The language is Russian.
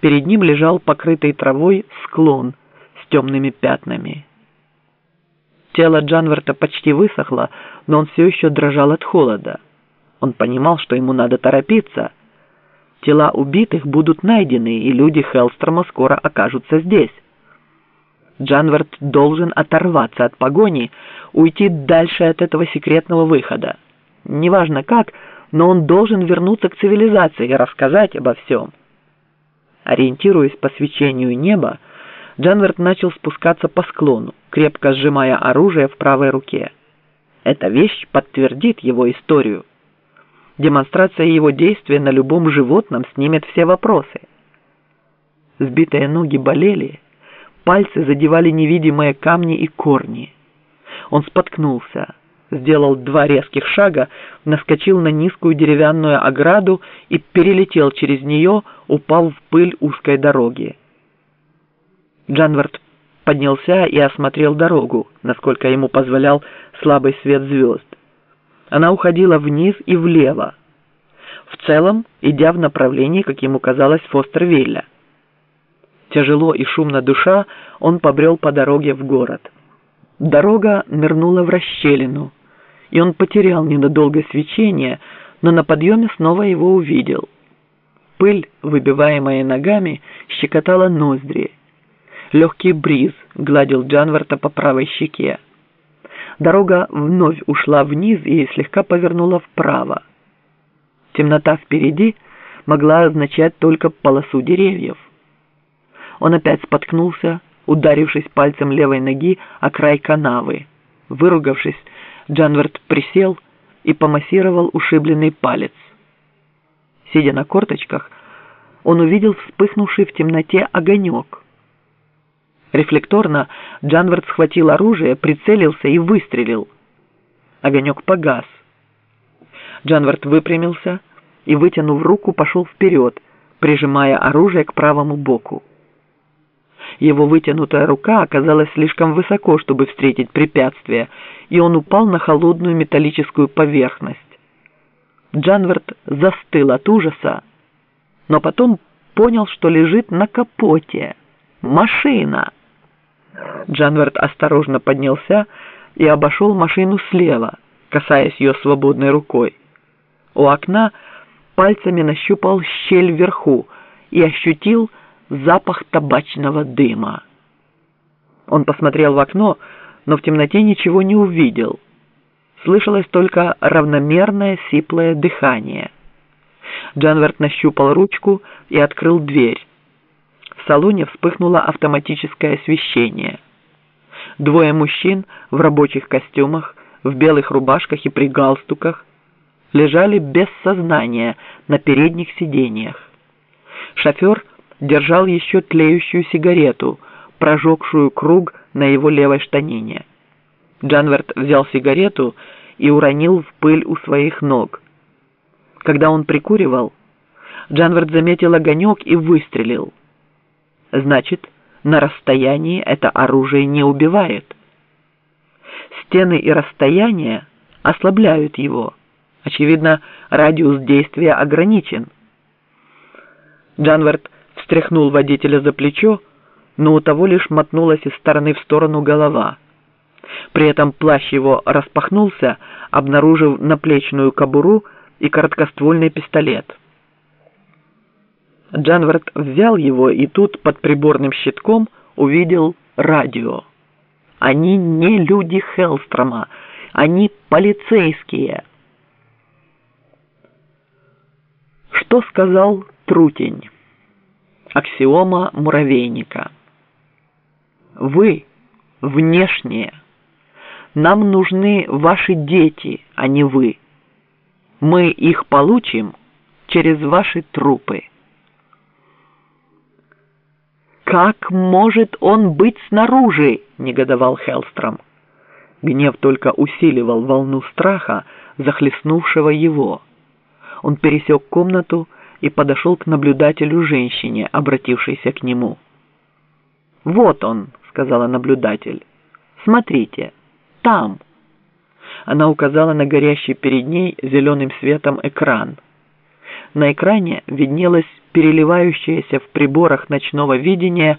Перед ним лежал покрытый травой склон с темными пятнами. Тело Джанверта почти высохло, но он все еще дрожал от холода. Он понимал, что ему надо торопиться. Тела убитых будут найдены, и люди Хеллстрома скоро окажутся здесь. Джанверт должен оторваться от погони, уйти дальше от этого секретного выхода. Неважно как, но он должен вернуться к цивилизации и рассказать обо всем. Ориентируясь по свечению неба, Джанверт начал спускаться по склону, крепко сжимая оружие в правой руке. Эта вещь подтвердит его историю. Демонстрация его действия на любом животном снимет все вопросы. Сбитые ноги болели, пальцы задевали невидимые камни и корни. Он споткнулся, сделал два резких шага, наскочил на низкую деревянную ограду и перелетел через нее, упал в пыль узкой дороги. Джанвард поднялся и осмотрел дорогу, насколько ему позволял слабый свет звезд. Она уходила вниз и влево, в целом идя в направлении, как ему казалось, Фостервилля. Тяжело и шумно душа, он побрел по дороге в город. Дорога нырнула в расщелину, и он потерял ненадолго свечение, но на подъеме снова его увидел. Пыль, выбиваемая ногами, щекотала ноздри. Легкий бриз гладил Джанварта по правой щеке. Дорога вновь ушла вниз и слегка повернула вправо. Темнота впереди могла означать только полосу деревьев. Он опять споткнулся, ударившись пальцем левой ноги о край канавы. Выругавшись, Джанверт присел и помассировал ушибленный палец. Сидя на корточках, он увидел вспыхнувший в темноте огонек. Рефлекторно Джанверт схватил оружие, прицелился и выстрелил. Огонек погас. Джанверт выпрямился и, вытянув руку, пошел вперед, прижимая оружие к правому боку. Его вытянутая рука оказалась слишком высоко, чтобы встретить препятствие, и он упал на холодную металлическую поверхность. Джанверт застыл от ужаса, но потом понял, что лежит на капоте. Машина! Джанверт осторожно поднялся и обошел машину слева, касаясь ее свободной рукой. У окна пальцами нащупал щель вверху и ощутил запах табачного дыма. Он посмотрел в окно, но в темноте ничего не увидел. Слышалось только равномерное сиплое дыхание. Джанверт нащупал ручку и открыл дверь. В салоне вспыхнуло автоматическое освещение. Двое мужчин в рабочих костюмах, в белых рубашках и при галстуках лежали без сознания на передних сиденьях. Шофер держал еще тлеющую сигарету, прожегшую круг на его левой штанине. Джанверт взял сигарету и уронил в пыль у своих ног. Когда он прикуривал, Джанверт заметил огонек и выстрелил. Значит, на расстоянии это оружие не убивает. Стены и расстояние ослабляют его. Очевидно, радиус действия ограничен. Джанверт встряхнул водителя за плечо, но у того лишь мотнулась из стороны в сторону голова. При этом плащ его распахнулся, обнаружив наплечную кобуру и короткоствольный пистолет. Джанверт взял его и тут под приборным щитком увидел радио. Они не люди Хелстрома, они полицейские. Что сказал Трутень? Аксиома муравейника. Вы внешние. Нам нужны ваши дети, а не вы. Мы их получим через ваши трупы. «Как может он быть снаружи?» – негодовал Хелстром. Гнев только усиливал волну страха, захлестнувшего его. Он пересек комнату и подошел к наблюдателю женщине, обратившейся к нему. «Вот он», — сказала наблюдатель. «Смотрите, там». Она указала на горящий перед ней зеленым светом экран. На экране виднелась переливающаяся в приборах ночного видения